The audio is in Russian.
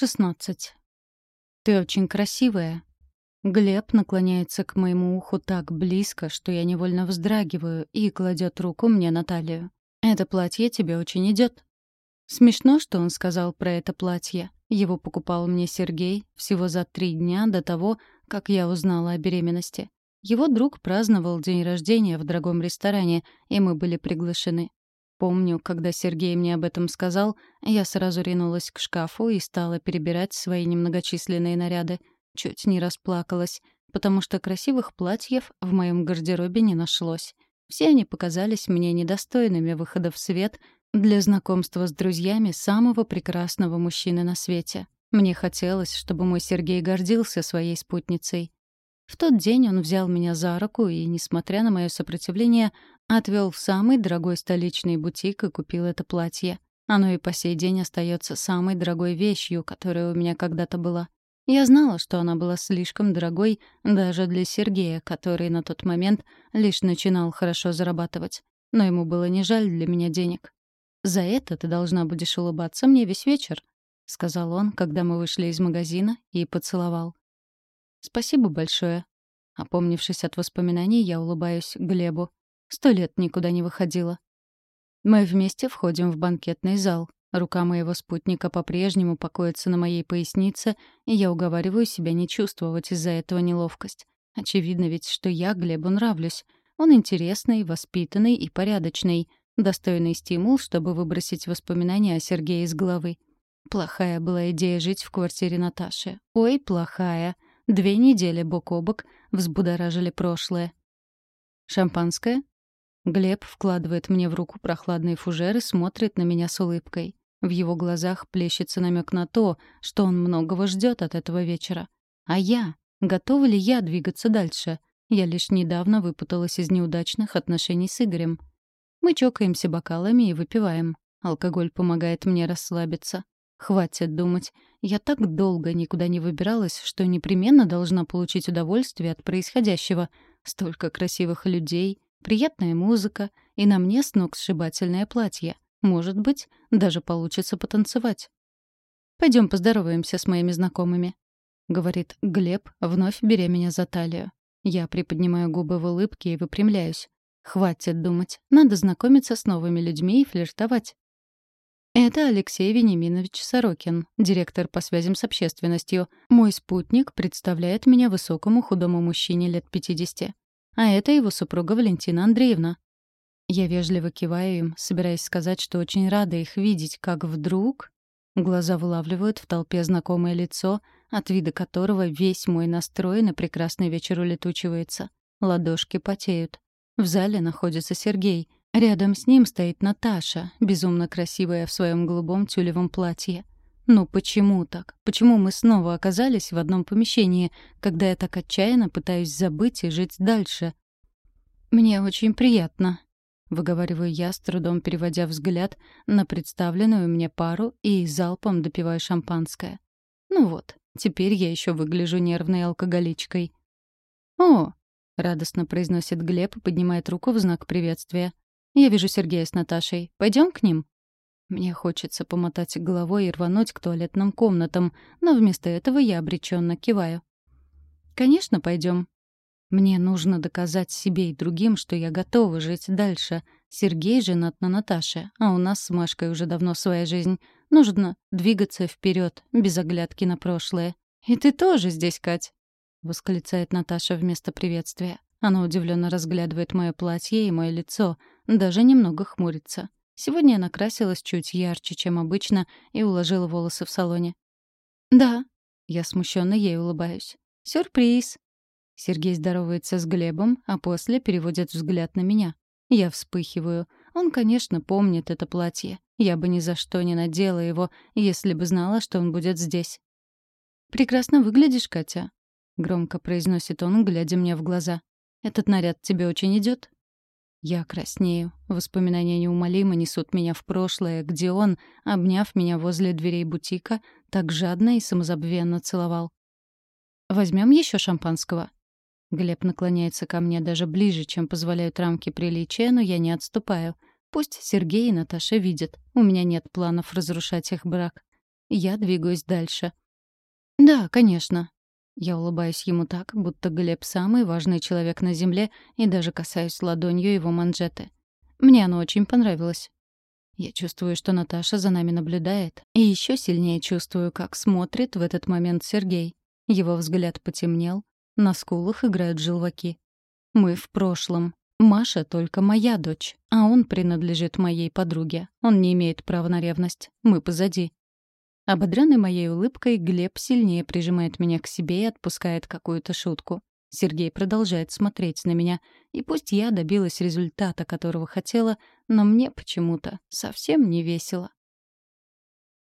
16. «Ты очень красивая». Глеб наклоняется к моему уху так близко, что я невольно вздрагиваю и кладет руку мне на талию. «Это платье тебе очень идет. Смешно, что он сказал про это платье. Его покупал мне Сергей всего за три дня до того, как я узнала о беременности. Его друг праздновал день рождения в дорогом ресторане, и мы были приглашены. Помню, когда Сергей мне об этом сказал, я сразу ринулась к шкафу и стала перебирать свои немногочисленные наряды. Чуть не расплакалась, потому что красивых платьев в моем гардеробе не нашлось. Все они показались мне недостойными выхода в свет для знакомства с друзьями самого прекрасного мужчины на свете. Мне хотелось, чтобы мой Сергей гордился своей спутницей. В тот день он взял меня за руку и, несмотря на мое сопротивление, отвел в самый дорогой столичный бутик и купил это платье. Оно и по сей день остается самой дорогой вещью, которая у меня когда-то была. Я знала, что она была слишком дорогой даже для Сергея, который на тот момент лишь начинал хорошо зарабатывать. Но ему было не жаль для меня денег. «За это ты должна будешь улыбаться мне весь вечер», — сказал он, когда мы вышли из магазина, и поцеловал. «Спасибо большое». Опомнившись от воспоминаний, я улыбаюсь Глебу. Сто лет никуда не выходила. Мы вместе входим в банкетный зал. Рука моего спутника по-прежнему покоится на моей пояснице, и я уговариваю себя не чувствовать из-за этого неловкость. Очевидно ведь, что я Глебу нравлюсь. Он интересный, воспитанный и порядочный. Достойный стимул, чтобы выбросить воспоминания о Сергее из головы. Плохая была идея жить в квартире Наташи. Ой, плохая. Две недели бок о бок взбудоражили прошлое. «Шампанское?» Глеб вкладывает мне в руку прохладный фужер и смотрит на меня с улыбкой. В его глазах плещется намек на то, что он многого ждет от этого вечера. А я? Готова ли я двигаться дальше? Я лишь недавно выпуталась из неудачных отношений с Игорем. Мы чокаемся бокалами и выпиваем. Алкоголь помогает мне расслабиться. Хватит думать. Я так долго никуда не выбиралась, что непременно должна получить удовольствие от происходящего. Столько красивых людей, приятная музыка и на мне сногсшибательное платье. Может быть, даже получится потанцевать. Пойдем поздороваемся с моими знакомыми», — говорит Глеб, вновь беря меня за талию. Я приподнимаю губы в улыбке и выпрямляюсь. Хватит думать. Надо знакомиться с новыми людьми и флиртовать. Это Алексей Вениаминович Сорокин, директор по связям с общественностью. Мой спутник представляет меня высокому худому мужчине лет 50. А это его супруга Валентина Андреевна. Я вежливо киваю им, собираясь сказать, что очень рада их видеть, как вдруг... Глаза вылавливают в толпе знакомое лицо, от вида которого весь мой настрой на прекрасный вечер улетучивается. Ладошки потеют. В зале находится Сергей — Рядом с ним стоит Наташа, безумно красивая в своем голубом тюлевом платье. Ну почему так? Почему мы снова оказались в одном помещении, когда я так отчаянно пытаюсь забыть и жить дальше? Мне очень приятно, выговариваю я, с трудом переводя взгляд на представленную мне пару и залпом допиваю шампанское. Ну вот, теперь я еще выгляжу нервной алкоголичкой. «О!» — радостно произносит Глеб и поднимает руку в знак приветствия. Я вижу Сергея с Наташей. Пойдем к ним?» Мне хочется помотать головой и рвануть к туалетным комнатам, но вместо этого я обреченно киваю. «Конечно, пойдем. Мне нужно доказать себе и другим, что я готова жить дальше. Сергей женат на Наташе, а у нас с Машкой уже давно своя жизнь. Нужно двигаться вперед, без оглядки на прошлое. «И ты тоже здесь, Кать?» — восклицает Наташа вместо приветствия. Она удивленно разглядывает мое платье и мое лицо, даже немного хмурится. Сегодня я накрасилась чуть ярче, чем обычно, и уложила волосы в салоне. «Да», — я смущенно ей улыбаюсь. «Сюрприз!» Сергей здоровается с Глебом, а после переводит взгляд на меня. Я вспыхиваю. Он, конечно, помнит это платье. Я бы ни за что не надела его, если бы знала, что он будет здесь. «Прекрасно выглядишь, Катя», — громко произносит он, глядя мне в глаза. Этот наряд тебе очень идет. Я краснею. Воспоминания неумолимо несут меня в прошлое, где он, обняв меня возле дверей бутика, так жадно и самозабвенно целовал. Возьмем еще шампанского?» Глеб наклоняется ко мне даже ближе, чем позволяют рамки приличия, но я не отступаю. Пусть Сергей и Наташа видят. У меня нет планов разрушать их брак. Я двигаюсь дальше. «Да, конечно». Я улыбаюсь ему так, будто Глеб самый важный человек на Земле, и даже касаюсь ладонью его манжеты. Мне оно очень понравилось. Я чувствую, что Наташа за нами наблюдает, и еще сильнее чувствую, как смотрит в этот момент Сергей. Его взгляд потемнел, на скулах играют желваки. Мы в прошлом. Маша только моя дочь, а он принадлежит моей подруге. Он не имеет права на ревность. Мы позади. Ободрённый моей улыбкой, Глеб сильнее прижимает меня к себе и отпускает какую-то шутку. Сергей продолжает смотреть на меня, и пусть я добилась результата, которого хотела, но мне почему-то совсем не весело.